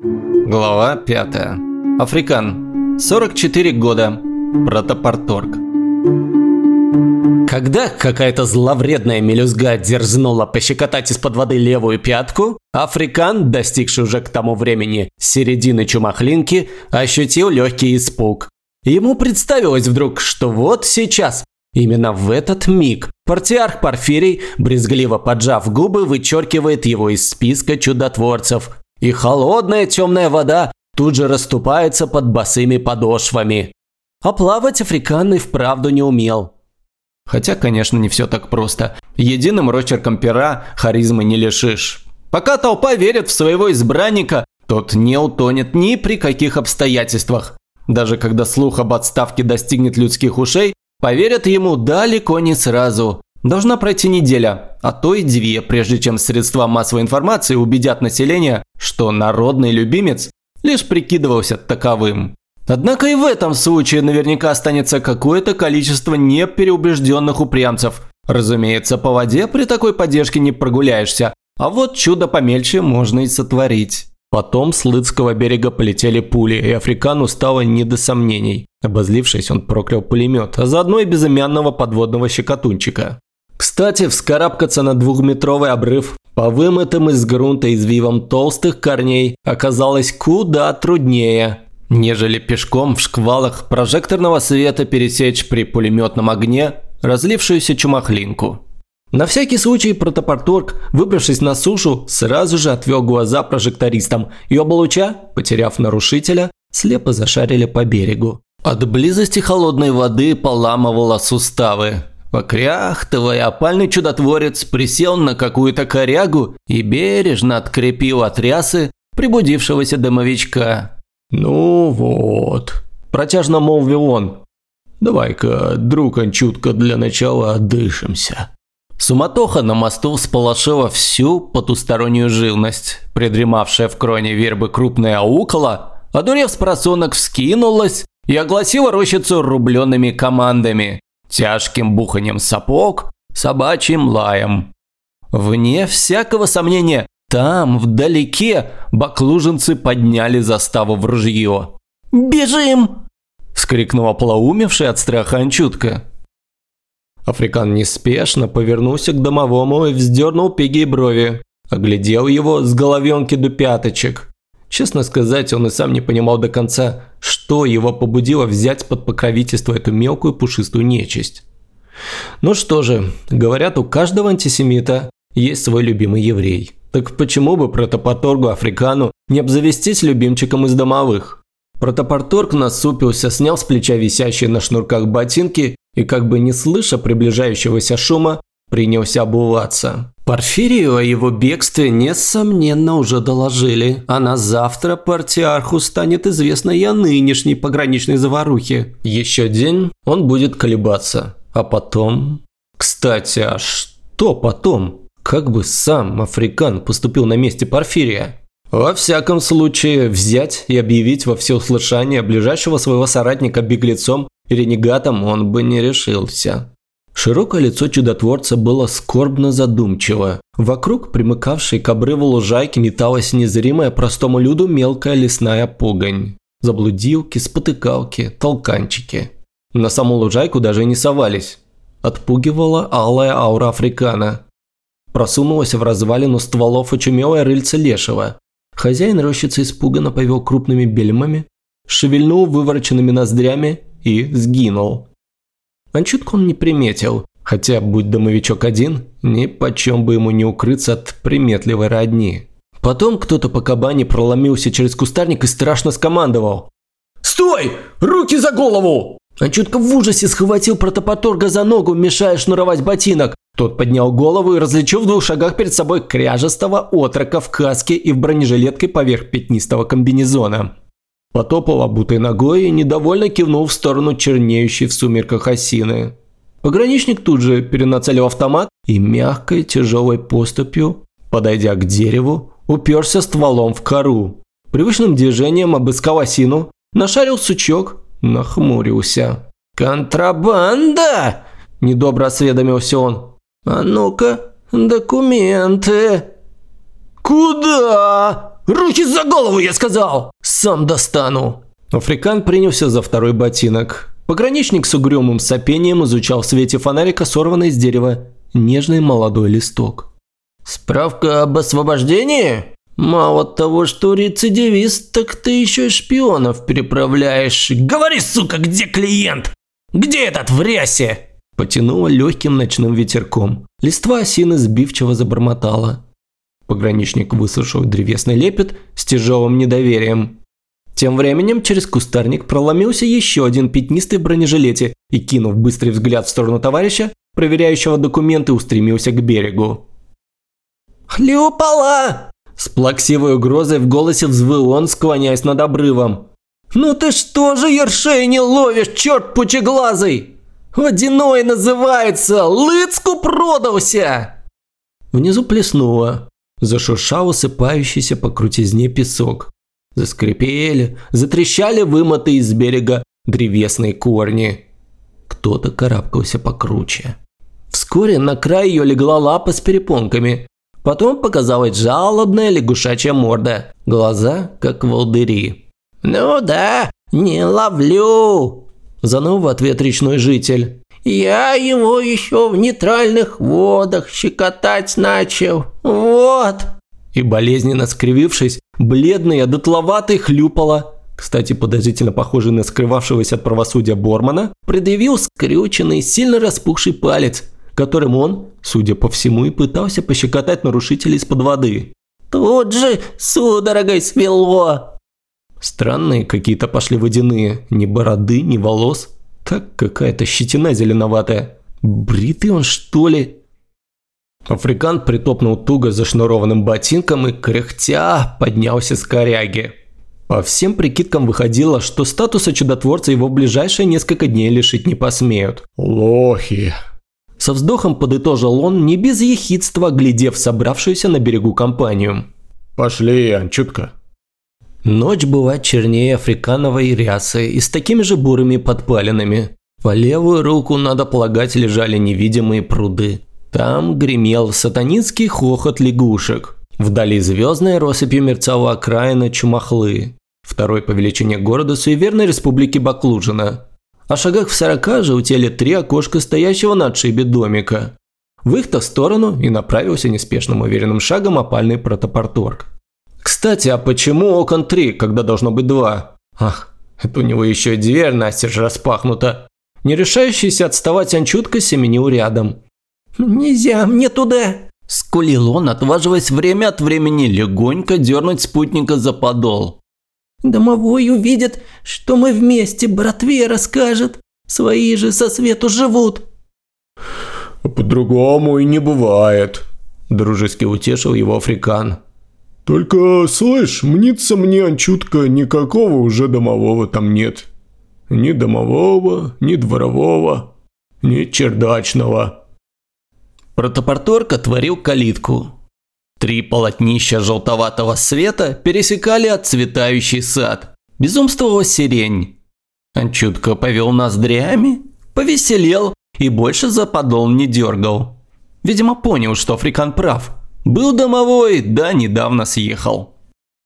Глава 5. Африкан. 44 года. Протопорторг. Когда какая-то зловредная мелюзга дерзнула пощекотать из-под воды левую пятку, Африкан, достигший уже к тому времени середины чумахлинки, ощутил легкий испуг. Ему представилось вдруг, что вот сейчас, именно в этот миг, партиарх Порфирий, брезгливо поджав губы, вычеркивает его из списка чудотворцев, и холодная темная вода тут же расступается под босыми подошвами. А плавать Африкан и вправду не умел. Хотя, конечно, не все так просто. Единым рочерком пера харизмы не лишишь. Пока толпа верит в своего избранника, тот не утонет ни при каких обстоятельствах. Даже когда слух об отставке достигнет людских ушей, поверят ему далеко не сразу. Должна пройти неделя, а то и две, прежде чем средства массовой информации убедят население, что народный любимец лишь прикидывался таковым. Однако и в этом случае наверняка останется какое-то количество непереубежденных упрямцев. Разумеется, по воде при такой поддержке не прогуляешься, а вот чудо помельче можно и сотворить. Потом с Лыцкого берега полетели пули, и Африкану стало не до сомнений. Обозлившись, он проклял пулемет, а заодно и безымянного подводного щекотунчика. Кстати, вскарабкаться на двухметровый обрыв по вымытым из грунта извивам толстых корней оказалось куда труднее, нежели пешком в шквалах прожекторного света пересечь при пулеметном огне разлившуюся чумахлинку. На всякий случай протопорторг, выбравшись на сушу, сразу же отвел глаза прожектористам, и оба луча, потеряв нарушителя, слепо зашарили по берегу. От близости холодной воды поламывало суставы. Покряхтовый опальный чудотворец присел на какую-то корягу и бережно открепил от рясы прибудившегося домовичка. «Ну вот», – протяжно молвил он. «Давай-ка, друг Анчутка, для начала отдышимся». Суматоха на мосту всполошила всю потустороннюю живность. Придремавшая в кроне вербы крупная аукола, одурев с просонок, вскинулась и огласила рощицу рубленными командами тяжким буханием сапог, собачьим лаем. Вне всякого сомнения, там, вдалеке, баклуженцы подняли заставу в ружье. «Бежим!» – вскрикнула плаумевшая от страха Анчутка. Африкан неспешно повернулся к домовому и вздернул пеги брови. Оглядел его с головенки до пяточек. Честно сказать, он и сам не понимал до конца, что его побудило взять под покровительство эту мелкую пушистую нечисть. Ну что же, говорят, у каждого антисемита есть свой любимый еврей. Так почему бы протопоторгу Африкану не обзавестись любимчиком из домовых? Протопорторг насупился, снял с плеча висящие на шнурках ботинки и, как бы не слыша приближающегося шума, принялся обуваться. Порфирию о его бегстве, несомненно, уже доложили, а на завтра партиарху станет известно и о нынешней пограничной заварухе. Еще день он будет колебаться, а потом... Кстати, а что потом? Как бы сам Африкан поступил на месте Порфирия? Во всяком случае, взять и объявить во всеуслышание ближайшего своего соратника беглецом и ренегатом он бы не решился. Широкое лицо чудотворца было скорбно задумчиво. Вокруг, примыкавшей к обрыву лужайки, металась незримая простому люду мелкая лесная пугань. Заблудилки, спотыкалки, толканчики. На саму лужайку даже не совались. Отпугивала алая аура африкана. Просунулась в развалину стволов очумелая рыльца лешего. Хозяин рощицы испуганно повел крупными бельмами, шевельнул вывороченными ноздрями и сгинул. Анчутку он не приметил, хотя, будь домовичок один, ни почем бы ему не укрыться от приметливой родни. Потом кто-то по кабане проломился через кустарник и страшно скомандовал. «Стой! Руки за голову!» Анчутка в ужасе схватил протопоторга за ногу, мешая шнуровать ботинок. Тот поднял голову и различил в двух шагах перед собой кряжестого отрока в каске и в бронежилетке поверх пятнистого комбинезона. Потопал обутой ногой и недовольно кивнул в сторону чернеющей в сумерках осины. Пограничник тут же перенацелил автомат и мягкой тяжелой поступью, подойдя к дереву, уперся стволом в кору. Привычным движением обыскал осину, нашарил сучок, нахмурился. «Контрабанда!» – недобро осведомился он. «А ну-ка, документы!» «Куда?» Руки за голову, я сказал! Сам достану!» Африкан принялся за второй ботинок. Пограничник с угрюмым сопением изучал в свете фонарика сорванный с дерева нежный молодой листок. «Справка об освобождении? Мало того, что рецидивист, так ты еще и шпионов переправляешь. Говори, сука, где клиент? Где этот в рясе?» Потянуло легким ночным ветерком. Листва осины сбивчиво забормотала. Пограничник выслушал древесный лепет с тяжелым недоверием. Тем временем через кустарник проломился еще один пятнистый в бронежилете и, кинув быстрый взгляд в сторону товарища, проверяющего документы, устремился к берегу. «Хлюпала!» С плаксивой угрозой в голосе взвыл он, склоняясь над обрывом. «Ну ты что же ершей не ловишь, черт пучеглазый? Водяной называется! Лыцку продался!» Внизу плеснуло. Зашуршал усыпающийся по крутизне песок. Заскрипели, затрещали вымыты из берега древесные корни. Кто-то карабкался покруче. Вскоре на край ее легла лапа с перепонками. Потом показалась жалобная лягушачья морда. Глаза, как волдыри. «Ну да, не ловлю!» Заныл в ответ речной житель. Я его еще в нейтральных водах щекотать начал. Вот!» И болезненно скривившись, бледный, одутловатый хлюпала, кстати, подозрительно похожий на скрывавшегося от правосудия Бормана, предъявил скрюченный, сильно распухший палец, которым он, судя по всему, и пытался пощекотать нарушителей из-под воды. «Тут же судорогой свело!» Странные какие-то пошли водяные, ни бороды, ни волос. Так какая-то щетина зеленоватая. Бритый он что ли? Африкант притопнул туго зашнурованным ботинком и, кряхтя, поднялся с коряги. По всем прикидкам выходило, что статуса чудотворца его в ближайшие несколько дней лишить не посмеют. «Лохи!» Со вздохом подытожил он, не без ехидства, глядев собравшуюся на берегу компанию. «Пошли, Анчутка!» Ночь была чернее африкановой рясы и с такими же бурыми подпалинами. По левую руку, надо полагать, лежали невидимые пруды. Там гремел сатанинский хохот лягушек. Вдали звездной россыпью мерцала окраина Чумахлы, второй по величине города суеверной республики Баклужина. А шагах в сорока желтели три окошка стоящего на отшибе домика. В их-то сторону и направился неспешным уверенным шагом опальный протопорторг. Кстати, а почему окон три, когда должно быть два? Ах, это у него еще и дверь настежь распахнута. Не решающийся отставать Анчутка семенил рядом. «Нельзя мне туда!» Скулил он, отваживаясь время от времени легонько дернуть спутника за подол. «Домовой увидит, что мы вместе, братве расскажет. Свои же со свету живут». «По-другому и не бывает», – дружески утешил его африкан. Только, слышь, мнится мне, Анчутка, никакого уже домового там нет. Ни домового, ни дворового, ни чердачного. Протопорторг отворил калитку. Три полотнища желтоватого света пересекали отцветающий сад. Безумствовала сирень. Анчутка повел ноздрями, повеселел и больше за подол не дергал. Видимо, понял, что Африкан прав – был домовой, да недавно съехал.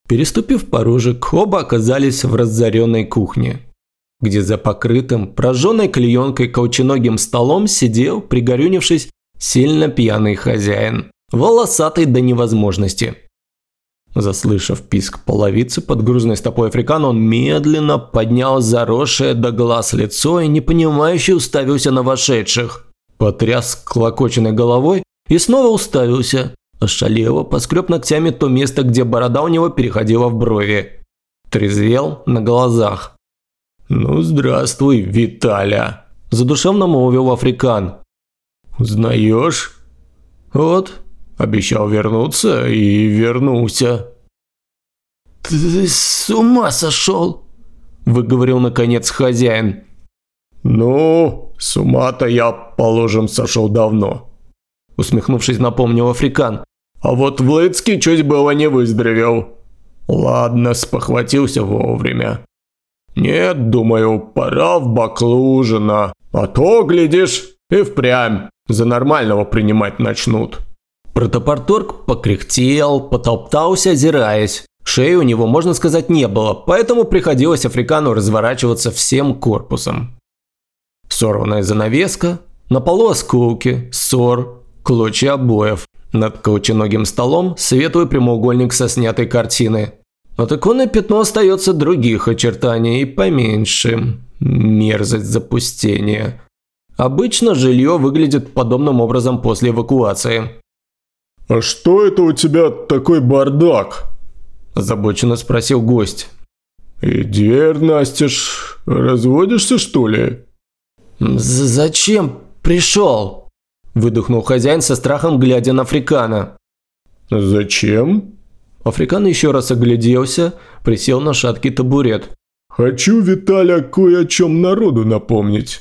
Переступив порожек, оба оказались в разоренной кухне, где за покрытым, прожженной клеенкой колченогим столом сидел, пригорюнившись, сильно пьяный хозяин, волосатый до невозможности. Заслышав писк половицы под грузной стопой африкана, он медленно поднял заросшее до глаз лицо и непонимающе уставился на вошедших. Потряс клокоченной головой и снова уставился, Ошалело, поскреб ногтями то место, где борода у него переходила в брови. Трезвел на глазах. «Ну, здравствуй, Виталя!» Задушевно молвил африкан. «Узнаешь?» «Вот, обещал вернуться и вернулся». «Ты с ума сошел?» Выговорил наконец хозяин. «Ну, с ума-то я, положим, сошел давно», усмехнувшись, напомнил Африкан. А вот в Лыцке чуть было не выздоровел. Ладно, спохватился вовремя. Нет, думаю, пора в Баклужина. А то, глядишь, и впрямь за нормального принимать начнут. Протопорторг покряхтел, потоптался, озираясь. Шеи у него, можно сказать, не было, поэтому приходилось Африкану разворачиваться всем корпусом. Сорванная занавеска, на полу осколки, ссор, клочья обоев. Над колченогим столом светлый прямоугольник со снятой картины. От иконы пятно остается других очертаний и поменьше. Мерзость запустения. Обычно жилье выглядит подобным образом после эвакуации. «А что это у тебя такой бардак?» Озабоченно спросил гость. «И дверь настежь. Разводишься, что ли?» «Зачем пришел?» Выдохнул хозяин со страхом, глядя на Африкана. «Зачем?» Африкан еще раз огляделся, присел на шаткий табурет. «Хочу, Виталя, кое о чем народу напомнить.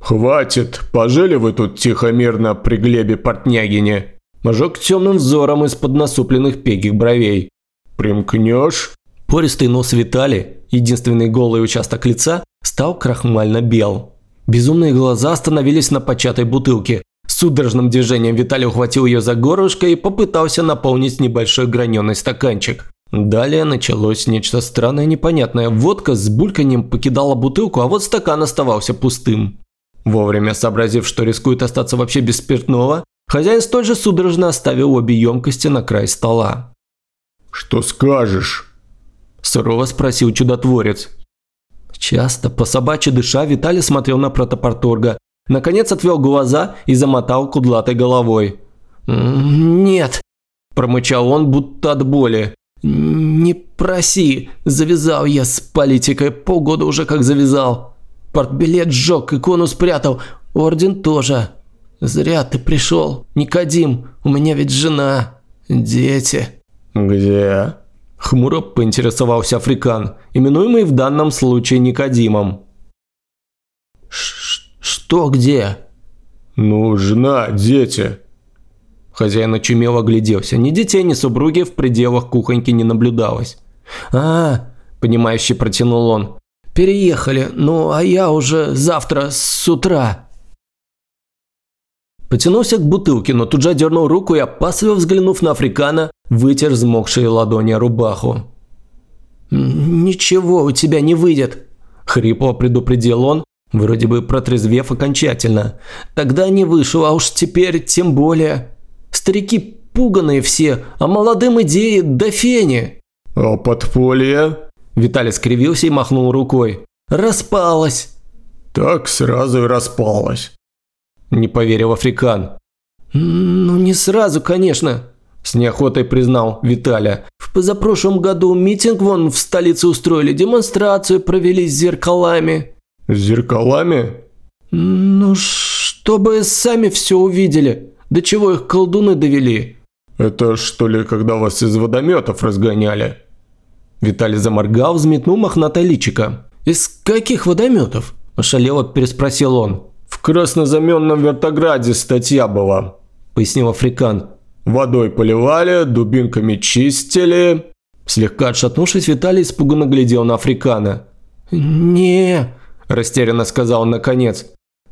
Хватит, пожили вы тут тихо-мирно при Глебе Портнягине». Мажок темным взором из-под насупленных пегих бровей. «Примкнешь?» Пористый нос Витали, единственный голый участок лица, стал крахмально бел. Безумные глаза остановились на початой бутылке. Судорожным движением Виталий ухватил ее за горлышко и попытался наполнить небольшой граненый стаканчик. Далее началось нечто странное и непонятное. Водка с бульканьем покидала бутылку, а вот стакан оставался пустым. Вовремя сообразив, что рискует остаться вообще без спиртного, хозяин столь же судорожно оставил обе емкости на край стола. «Что скажешь?» – сурово спросил чудотворец. Часто, по собачьи дыша, Виталий смотрел на протопорторга. Наконец отвел глаза и замотал кудлатой головой. «Нет», – промычал он, будто от боли. «Не проси, завязал я с политикой, полгода уже как завязал. Портбилет сжег, икону спрятал, орден тоже. Зря ты пришел, Никодим, у меня ведь жена, дети». «Где?» Хмуро поинтересовался Африкан, именуемый в данном случае Никодимом. «Что где?» «Ну, жена, дети». Хозяин очумело огляделся. Ни детей, ни супруги в пределах кухоньки не наблюдалось. «А, – понимающе протянул он. «Переехали, ну а я уже завтра с утра». Потянулся к бутылке, но тут же дернул руку и, опасливо взглянув на Африкана, вытер взмокшие ладони рубаху. «Ничего у тебя не выйдет», – хрипло предупредил он, вроде бы протрезвев окончательно. «Тогда не вышел, а уж теперь тем более. Старики пуганые все, а молодым идеи до фени». «А подполье?» Виталий скривился и махнул рукой. «Распалась». «Так сразу и распалась». Не поверил Африкан. «Ну, не сразу, конечно», – с неохотой признал Виталя. «В позапрошлом году митинг вон в столице устроили, демонстрацию провели с зеркалами». «С зеркалами?» «Ну, чтобы сами все увидели. До чего их колдуны довели». «Это что ли, когда вас из водометов разгоняли?» Виталий заморгал, взметнул мохнатое личико. «Из каких водометов?» – ошалело переспросил он. «В краснозаменном вертограде статья была», – пояснил Африкан. «Водой поливали, дубинками чистили». Слегка отшатнувшись, Виталий испуганно глядел на Африкана. не растерянно сказал он наконец.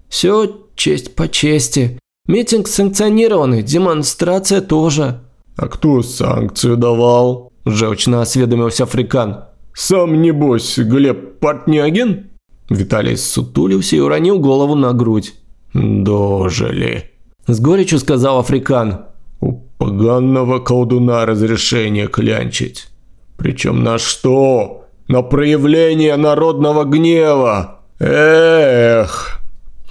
«Все честь по чести. Митинг санкционированный, демонстрация тоже». «А кто санкцию давал?» – желчно осведомился Африкан. «Сам, небось, Глеб Портнягин?» Виталий сутулился и уронил голову на грудь. «Дожили!» С горечью сказал Африкан. «У поганого колдуна разрешение клянчить. Причем на что? На проявление народного гнева! Эх!»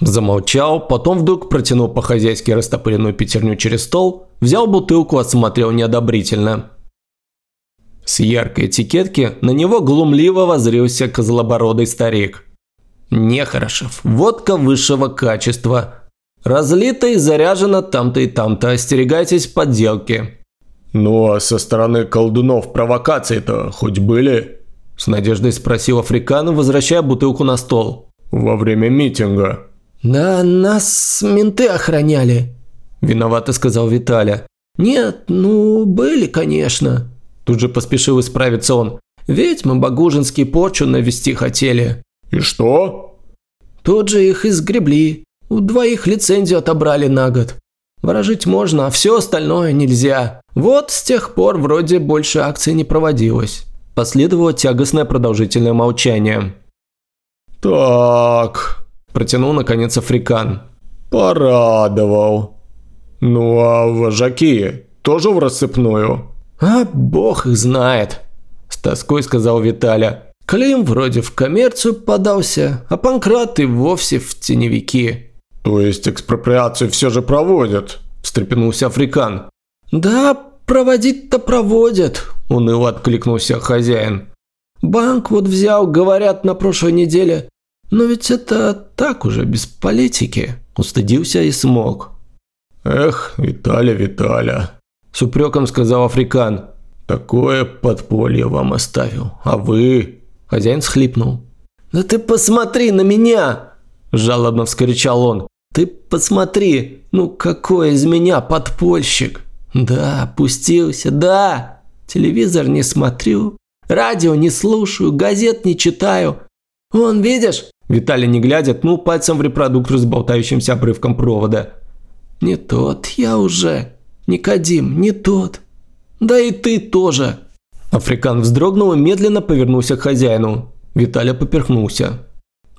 Замолчал, потом вдруг протянул по-хозяйски растопыренную пятерню через стол, взял бутылку, осмотрел неодобрительно. С яркой этикетки на него глумливо возрился козлобородый старик. Нехорошев. Водка высшего качества. Разлита и заряжена там-то и там-то. Остерегайтесь подделки. «Ну а со стороны колдунов провокации-то хоть были?» С надеждой спросил Африкан, возвращая бутылку на стол. «Во время митинга». «Да нас менты охраняли», – виновато сказал Виталя. «Нет, ну, были, конечно». Тут же поспешил исправиться он. «Ведь мы Багужинский порчу навести хотели». «И что?» «Тут же их изгребли. У двоих лицензию отобрали на год». Ворожить можно, а все остальное нельзя. Вот с тех пор вроде больше акций не проводилось. Последовало тягостное продолжительное молчание. «Так», – протянул наконец Африкан. «Порадовал. Ну а вожаки тоже в рассыпную?» «А бог их знает», – с тоской сказал Виталя. «Клим вроде в коммерцию подался, а Панкрат и вовсе в теневики». «То есть экспроприацию все же проводят?» – встрепенулся Африкан. «Да, проводить-то проводят», – уныло откликнулся хозяин. «Банк вот взял, говорят, на прошлой неделе. Но ведь это так уже, без политики». Устыдился и смог. «Эх, Виталя, Виталя», – с упреком сказал Африкан. «Такое подполье вам оставил, а вы...» Хозяин схлипнул. «Да ты посмотри на меня!» – жалобно вскричал он. «Ты посмотри, ну какой из меня подпольщик!» «Да, пустился, да! Телевизор не смотрю, радио не слушаю, газет не читаю. Вон, видишь?» Виталий, не глядя, ткнул пальцем в репродуктор с болтающимся обрывком провода. «Не тот я уже, Никодим, не тот. Да и ты тоже!» Африкан вздрогнул и медленно повернулся к хозяину. Виталя поперхнулся.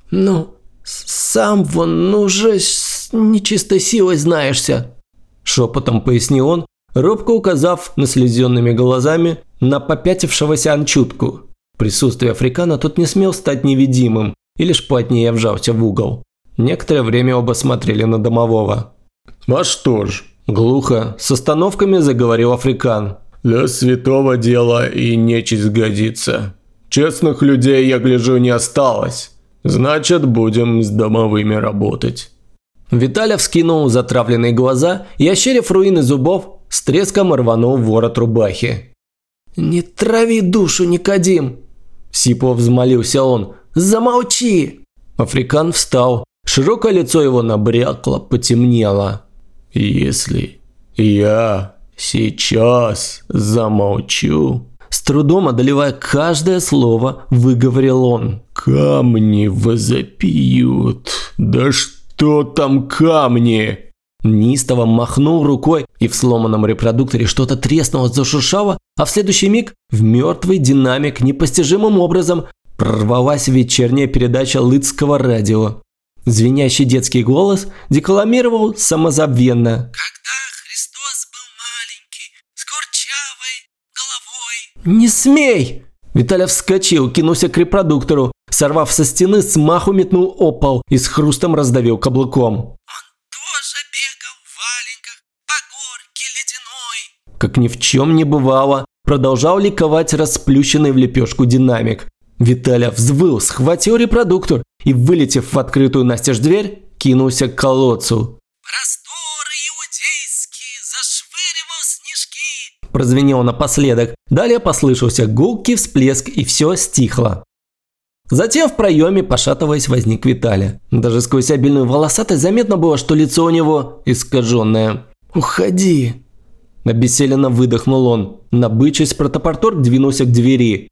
«Ну, сам вон уже с нечистой силой знаешься», – шепотом пояснил он, робко указав наслезенными глазами на попятившегося анчутку. В присутствии Африкана тот не смел стать невидимым и лишь плотнее вжался в угол. Некоторое время оба смотрели на домового. «А что ж?» – глухо, с остановками заговорил Африкан. «Для святого дела и нечисть годится. Честных людей, я гляжу, не осталось. Значит, будем с домовыми работать». Виталя вскинул затравленные глаза и, ощерив руины зубов, с треском рванул ворот рубахи. «Не трави душу, Никодим!» Сипов взмолился он. «Замолчи!» Африкан встал. Широкое лицо его набрякло, потемнело. «Если я сейчас замолчу...» С трудом одолевая каждое слово, выговорил он. «Камни возопьют! Да что там камни?» Нистово махнул рукой, и в сломанном репродукторе что-то треснуло, зашуршало, а в следующий миг в мертвый динамик непостижимым образом прорвалась вечерняя передача Лыцкого радио. Звенящий детский голос декламировал самозабвенно. «Когда Христос был маленький, с курчавой головой...» «Не смей!» Виталя вскочил, кинулся к репродуктору, сорвав со стены, смаху метнул опол и с хрустом раздавил каблуком. Как ни в чем не бывало, продолжал ликовать расплющенный в лепешку динамик. Виталя взвыл, схватил репродуктор и, вылетев в открытую настежь дверь, кинулся к колодцу. «Просторы иудейские, зашвыривал снежки!» Прозвенел напоследок. Далее послышался гулкий всплеск и все стихло. Затем в проеме, пошатываясь, возник Виталя. Даже сквозь обильную волосатость заметно было, что лицо у него искаженное. «Уходи!» Обессиленно выдохнул он. Набычись, протопорторг двинулся к двери.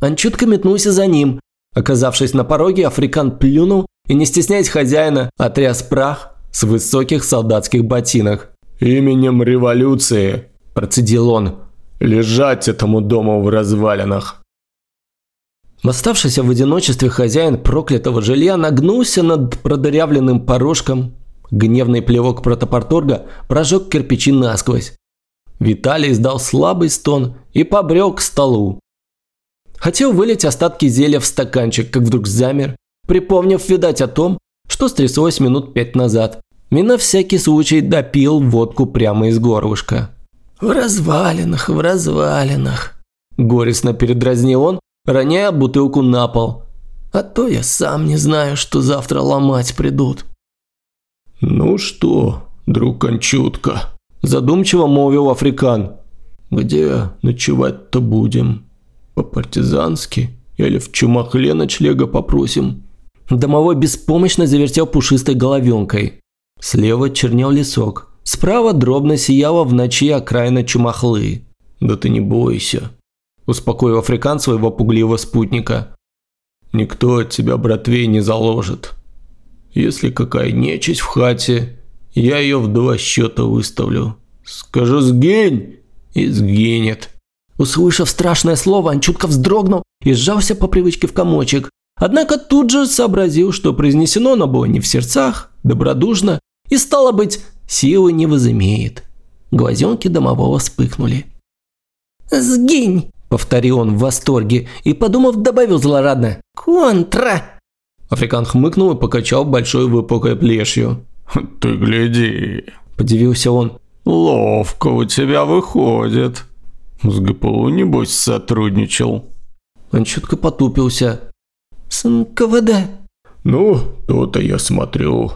Анчутка метнулся за ним. Оказавшись на пороге, африкан плюнул и, не стесняясь хозяина, отряс прах с высоких солдатских ботинок. «Именем революции», – процедил он, – «лежать этому дому в развалинах». Оставшийся в одиночестве хозяин проклятого жилья нагнулся над продырявленным порожком. Гневный плевок протопорторга прожег кирпичи насквозь. Виталий издал слабый стон и побрел к столу. Хотел вылить остатки зелья в стаканчик, как вдруг замер, припомнив, видать, о том, что стряслось минут пять назад. И на всякий случай допил водку прямо из горлышка. «В развалинах, в развалинах», – горестно передразнил он, роняя бутылку на пол. «А то я сам не знаю, что завтра ломать придут». «Ну что, друг Кончутка?» Задумчиво молвил Африкан. «Где ночевать-то будем? По-партизански? Или в чумахле ночлега попросим?» Домовой беспомощно завертел пушистой головенкой. Слева чернел лесок. Справа дробно сияла в ночи окраина чумахлы. «Да ты не бойся», – успокоил африкан своего пугливого спутника. «Никто от тебя, братвей, не заложит. Если какая нечисть в хате, Я ее в два счета выставлю. Скажу «сгинь» и сгинет. Услышав страшное слово, он чутко вздрогнул и сжался по привычке в комочек. Однако тут же сообразил, что произнесено оно было не в сердцах, добродушно, и стало быть, силы не возымеет. Глазенки домового вспыхнули. «Сгинь!» – повторил он в восторге и, подумав, добавил злорадно. «Контра!» Африкан хмыкнул и покачал большой выпуклой плешью. «Ты гляди!» – подивился он. «Ловко у тебя выходит. С ГПУ, небось, сотрудничал». Он чутко потупился. «С НКВД». «Ну, то-то я смотрю».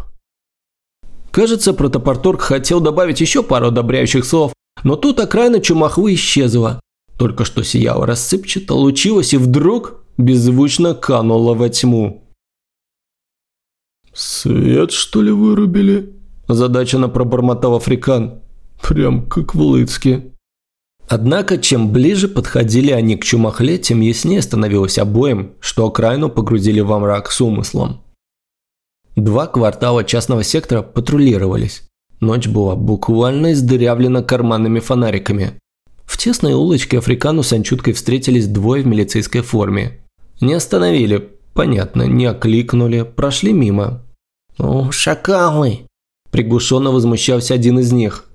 Кажется, протопорторг хотел добавить еще пару одобряющих слов, но тут окраина чумахвы исчезла. Только что сияла рассыпчато, лучилась и вдруг беззвучно канула во тьму. «Свет, что ли, вырубили?» – озадаченно пробормотал Африкан. «Прям как в Лыцке». Однако, чем ближе подходили они к Чумахле, тем яснее становилось обоим, что окраину погрузили во мрак с умыслом. Два квартала частного сектора патрулировались. Ночь была буквально издырявлена карманными фонариками. В тесной улочке Африкану с Анчуткой встретились двое в милицейской форме. Не остановили, понятно, не окликнули, прошли мимо. «О, шакалы!» – приглушенно возмущался один из них.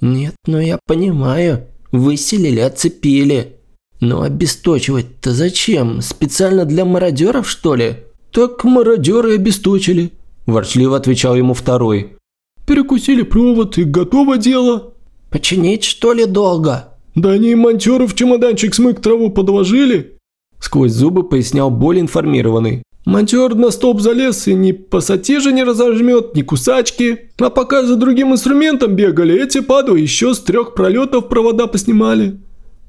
«Нет, но я понимаю, выселили, оцепили. Но обесточивать-то зачем? Специально для мародеров, что ли?» «Так мародеры обесточили», – ворчливо отвечал ему второй. «Перекусили провод и готово дело». «Починить, что ли, долго?» «Да они и монтеры в чемоданчик смык траву подложили». Сквозь зубы пояснял более информированный. Монтер на столб залез и ни пассатижи не разожмет, ни кусачки. А пока за другим инструментом бегали, эти падлы еще с трех пролетов провода поснимали.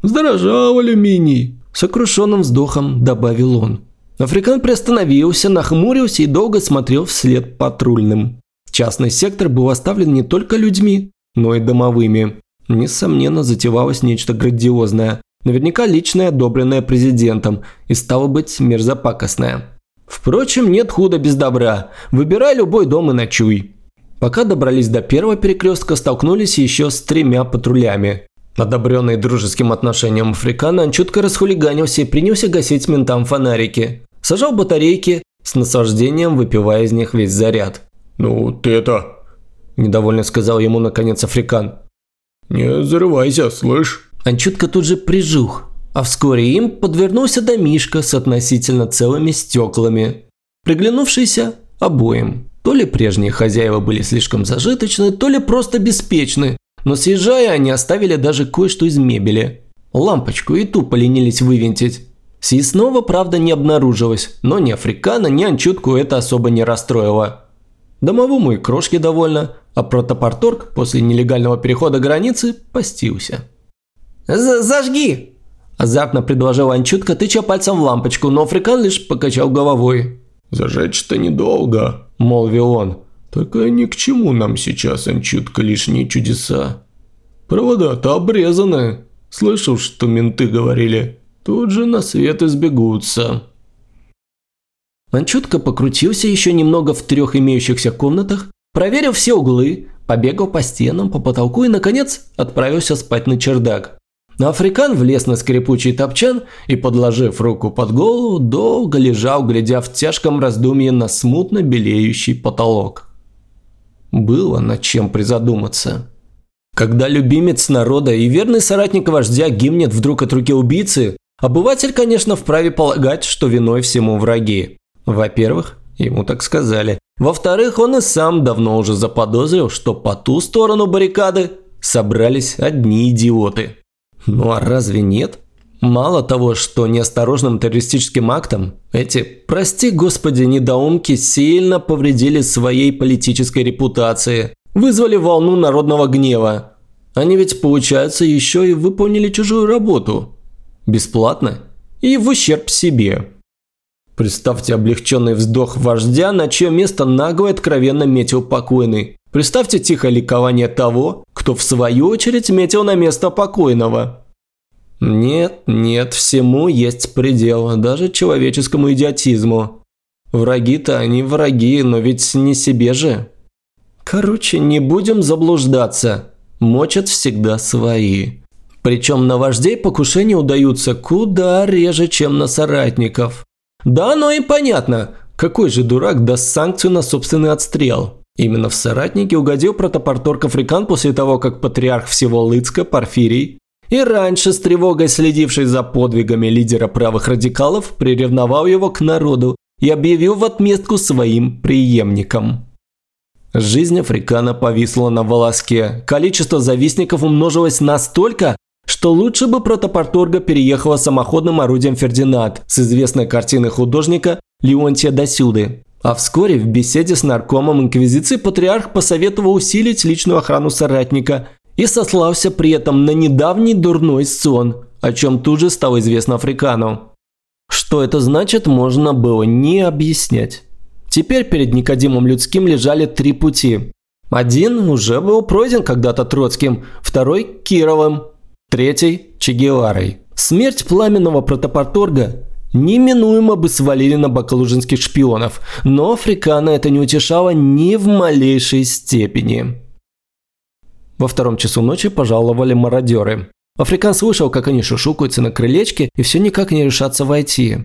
Сдорожал алюминий. Сокрушенным вздохом добавил он. Африкан приостановился, нахмурился и долго смотрел вслед патрульным. Частный сектор был оставлен не только людьми, но и домовыми. Несомненно, затевалось нечто грандиозное. Наверняка личное, одобренное президентом, и стало быть мерзопакостное. Впрочем, нет худа без добра. Выбирай любой дом и ночуй. Пока добрались до первого перекрестка, столкнулись еще с тремя патрулями. Одобренный дружеским отношением Африкана, он чутко расхулиганился и принялся гасить ментам фонарики. Сажал батарейки, с наслаждением выпивая из них весь заряд. «Ну, ты это...» – недовольно сказал ему наконец Африкан. «Не зарывайся, слышь?» Он чутко тут же прижух, а вскоре им подвернулся домишка с относительно целыми стеклами, приглянувшийся обоим. То ли прежние хозяева были слишком зажиточны, то ли просто беспечны, но съезжая они оставили даже кое-что из мебели. Лампочку и ту поленились вывинтить. Съестного, правда, не обнаружилось, но ни Африкана, ни Анчутку это особо не расстроило. Домовому и крошки довольно, а протопорторг после нелегального перехода границы постился. «Зажги!» – азартно предложил Анчутка, тыча пальцем в лампочку, но Африкан лишь покачал головой. «Зажечь-то недолго», – молвил он. «Только ни к чему нам сейчас, Анчутка, лишние чудеса. Провода-то обрезаны. Слышал, что менты говорили. Тут же на свет избегутся». Он чутко покрутился еще немного в трех имеющихся комнатах, проверил все углы, побегал по стенам, по потолку и, наконец, отправился спать на чердак. Африкан влез на скрипучий топчан и, подложив руку под голову, долго лежал, глядя в тяжком раздумье на смутно белеющий потолок. Было над чем призадуматься. Когда любимец народа и верный соратник вождя гимнет вдруг от руки убийцы, обыватель, конечно, вправе полагать, что виной всему враги. Во-первых, ему так сказали. Во-вторых, он и сам давно уже заподозрил, что по ту сторону баррикады собрались одни идиоты. Ну а разве нет? Мало того, что неосторожным террористическим актом эти, прости господи, недоумки сильно повредили своей политической репутации, вызвали волну народного гнева. Они ведь, получается, еще и выполнили чужую работу. Бесплатно и в ущерб себе. Представьте облегченный вздох вождя, на чье место нагло откровенно метил покойный. Представьте тихое ликование того, кто в свою очередь метил на место покойного. Нет, нет, всему есть предел, даже человеческому идиотизму. Враги-то они враги, но ведь не себе же. Короче, не будем заблуждаться. Мочат всегда свои. Причем на вождей покушения удаются куда реже, чем на соратников. Да, но и понятно, какой же дурак даст санкцию на собственный отстрел. Именно в соратники угодил протопорторг Африкан после того, как патриарх всего Лыцка, Порфирий, и раньше с тревогой следивший за подвигами лидера правых радикалов, приревновал его к народу и объявил в отместку своим преемникам. Жизнь Африкана повисла на волоске. Количество завистников умножилось настолько, что лучше бы протопорторга переехала самоходным орудием Фердинанд с известной картины художника Леонтия Досюды. А вскоре в беседе с наркомом Инквизиции патриарх посоветовал усилить личную охрану соратника и сослался при этом на недавний дурной сон, о чем тут же стало известно Африкану. Что это значит, можно было не объяснять. Теперь перед Никодимом Людским лежали три пути. Один уже был пройден когда-то Троцким, второй – Кировым, третий – Че Геварой. Смерть пламенного протопорторга неминуемо бы свалили на бакалужинских шпионов, но Африкана это не утешало ни в малейшей степени. Во втором часу ночи пожаловали мародеры. Африкан слышал, как они шушукаются на крылечке и все никак не решатся войти.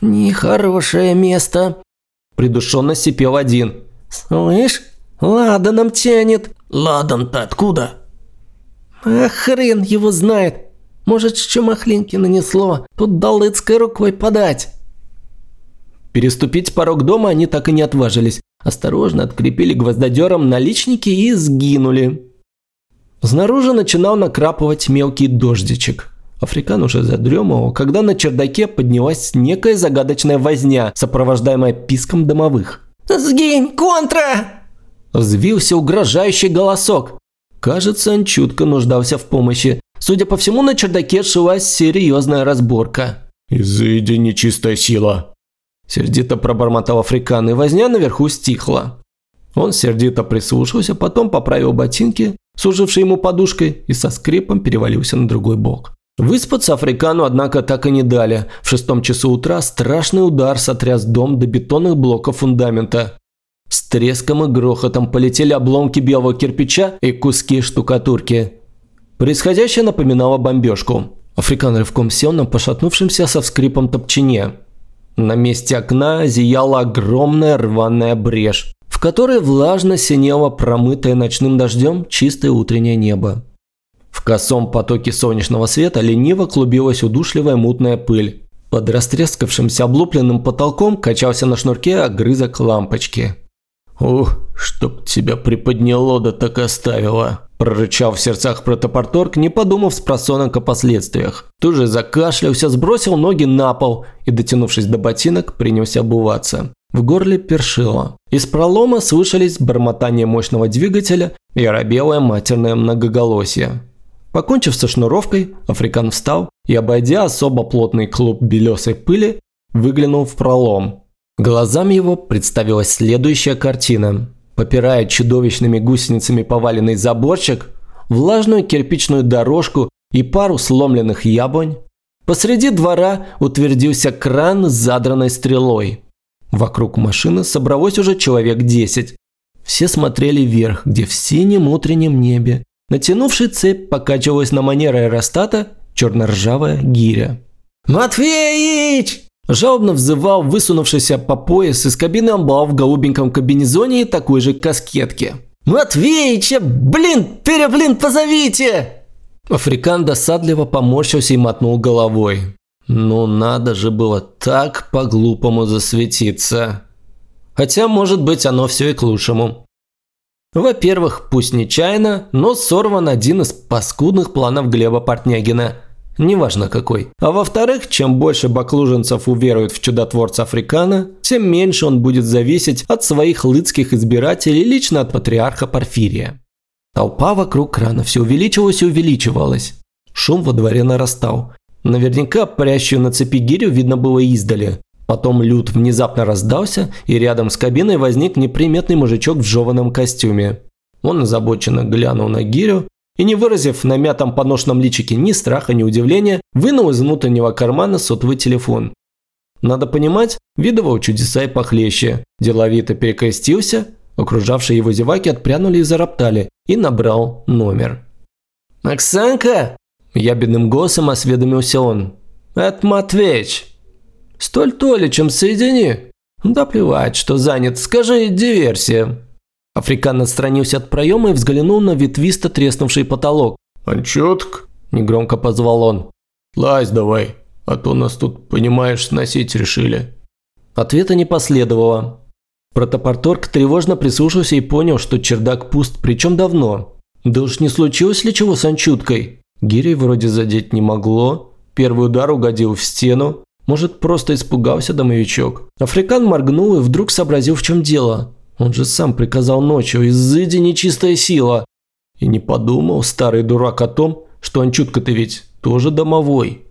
«Нехорошее место», – придушенно сипел один. «Слышь, ладаном тянет». Ладан-то откуда? «А хрен его знает. Может, с чумахлинки нанесло. Тут долыцкой рукой подать». Переступить порог дома они так и не отважились. Осторожно открепили гвоздодером наличники и сгинули. Снаружи начинал накрапывать мелкий дождичек. Африкан уже задремывал, когда на чердаке поднялась некая загадочная возня, сопровождаемая писком домовых. «Сгинь, контра!» Взвился угрожающий голосок. Кажется, он чутко нуждался в помощи. Судя по всему, на чердаке шилась серьезная разборка. «Изыди, нечистая сила!» Сердито пробормотал Африкан, и возня наверху стихла. Он сердито прислушался, потом поправил ботинки, служившие ему подушкой, и со скрипом перевалился на другой бок. Выспаться Африкану, однако, так и не дали. В шестом часу утра страшный удар сотряс дом до бетонных блоков фундамента. С треском и грохотом полетели обломки белого кирпича и куски штукатурки. Происходящее напоминало бомбежку. Африкан рывком сел на пошатнувшемся со скрипом топчине. На месте окна зияла огромная рваная брешь, в которой влажно синело промытое ночным дождем чистое утреннее небо. В косом потоке солнечного света лениво клубилась удушливая мутная пыль. Под растрескавшимся облупленным потолком качался на шнурке огрызок лампочки. «Ух, чтоб тебя приподняло да так оставило!» Прорычал в сердцах протопорторг, не подумав с просонок о последствиях. Тут же закашлялся, сбросил ноги на пол и, дотянувшись до ботинок, принялся обуваться. В горле першило. Из пролома слышались бормотание мощного двигателя и оробелое матерное многоголосие. Покончив со шнуровкой, Африкан встал и, обойдя особо плотный клуб белесой пыли, выглянул в пролом. Глазам его представилась следующая картина. Попирая чудовищными гусеницами поваленный заборчик, влажную кирпичную дорожку и пару сломленных яблонь, посреди двора утвердился кран с задранной стрелой. Вокруг машины собралось уже человек десять. Все смотрели вверх, где в синем утреннем небе, натянувший цепь, покачивалась на манер аэростата черно-ржавая гиря. «Матвеич!» Жалобно взывал высунувшийся по пояс из кабины амбал в голубеньком кабинезоне и такой же каскетке. «Матвеича! Блин, переблин, позовите!» Африкан досадливо поморщился и мотнул головой. Ну надо же было так по-глупому засветиться. Хотя, может быть, оно все и к лучшему. Во-первых, пусть нечаянно, но сорван один из паскудных планов Глеба Портнягина – неважно какой. А во-вторых, чем больше баклуженцев уверуют в чудотворца Африкана, тем меньше он будет зависеть от своих лыцких избирателей лично от патриарха Порфирия. Толпа вокруг крана все увеличивалась и увеличивалась. Шум во дворе нарастал. Наверняка прящую на цепи гирю видно было издали. Потом люд внезапно раздался, и рядом с кабиной возник неприметный мужичок в жеваном костюме. Он озабоченно глянул на гирю, и, не выразив на мятом поношенном личике ни страха, ни удивления, вынул из внутреннего кармана сотовый телефон. Надо понимать, видывал чудеса и похлеще. Деловито перекрестился, Окружавшие его зеваки отпрянули и зароптали, и набрал номер. «Оксанка?» – ябедным голосом осведомился он. «Это Матвеич. Столь Толичем соедини». «Да плевать, что занят. Скажи, диверсия». Африкан отстранился от проема и взглянул на ветвисто треснувший потолок. «Анчутк?» – негромко позвал он. «Лазь давай, а то нас тут, понимаешь, сносить решили». Ответа не последовало. Протопорторг тревожно прислушался и понял, что чердак пуст, причем давно. Да уж не случилось ли чего с Анчуткой? Гирей вроде задеть не могло. Первый удар угодил в стену. Может, просто испугался домовичок. Африкан моргнул и вдруг сообразил, в чем дело. Он же сам приказал ночью, изыди нечистая сила. И не подумал, старый дурак, о том, что Анчутка-то ведь тоже домовой.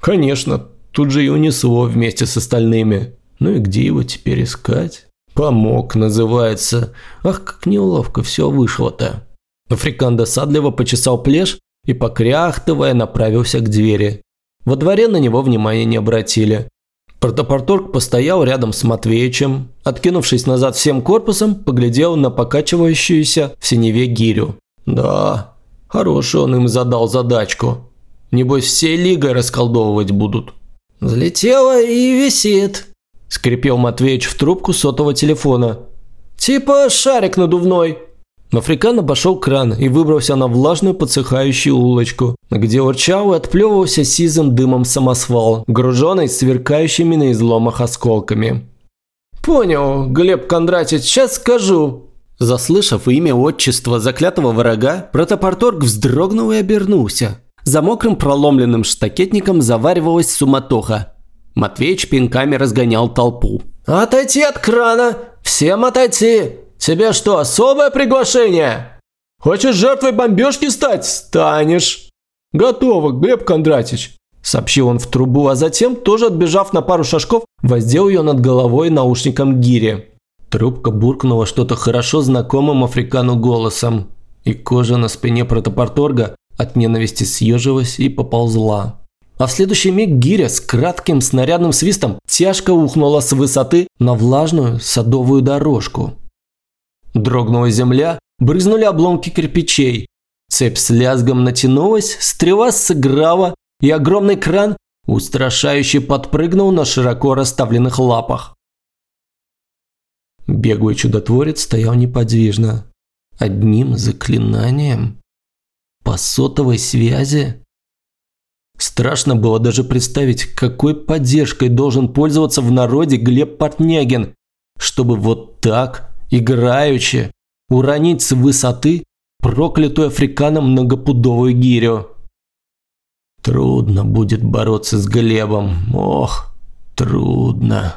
Конечно, тут же и унесло вместе с остальными. Ну и где его теперь искать? Помог, называется. Ах, как неловко все вышло-то. Африкан досадливо почесал плешь и, покряхтывая, направился к двери. Во дворе на него внимания не обратили. Протопорторг постоял рядом с Матвеичем, откинувшись назад всем корпусом, поглядел на покачивающуюся в синеве гирю. Да, хороший он им задал задачку. Небось, всей лигой расколдовывать будут. «Взлетела и висит», – скрипел Матвеич в трубку сотового телефона. «Типа шарик надувной». Африкан обошел кран и выбрался на влажную подсыхающую улочку, где урчал и отплевывался сизым дымом самосвал, груженный сверкающими на изломах осколками. «Понял, Глеб Кондратич, сейчас скажу». Заслышав имя отчества заклятого врага, протопорторг вздрогнул и обернулся. За мокрым проломленным штакетником заваривалась суматоха. Матвеич пинками разгонял толпу. «Отойти от крана! Всем отойти! Тебе что, особое приглашение? Хочешь жертвой бомбежки стать? Станешь!» «Готово, Глеб Кондратич!» – сообщил он в трубу, а затем, тоже отбежав на пару шажков, воздел ее над головой наушником гири. Трубка буркнула что-то хорошо знакомым Африкану голосом, и кожа на спине протопорторга от ненависти съежилась и поползла. А в следующий миг гиря с кратким снарядным свистом тяжко ухнула с высоты на влажную садовую дорожку. Дрогнула земля, брызнули обломки кирпичей. Цепь с лязгом натянулась, стрела сыграла, и огромный кран устрашающе подпрыгнул на широко расставленных лапах. Беглый чудотворец стоял неподвижно. Одним заклинанием? По сотовой связи? Страшно было даже представить, какой поддержкой должен пользоваться в народе Глеб Портнягин, чтобы вот так играючи, уронить с высоты проклятую африканом многопудовую гирю. Трудно будет бороться с Глебом, ох, трудно.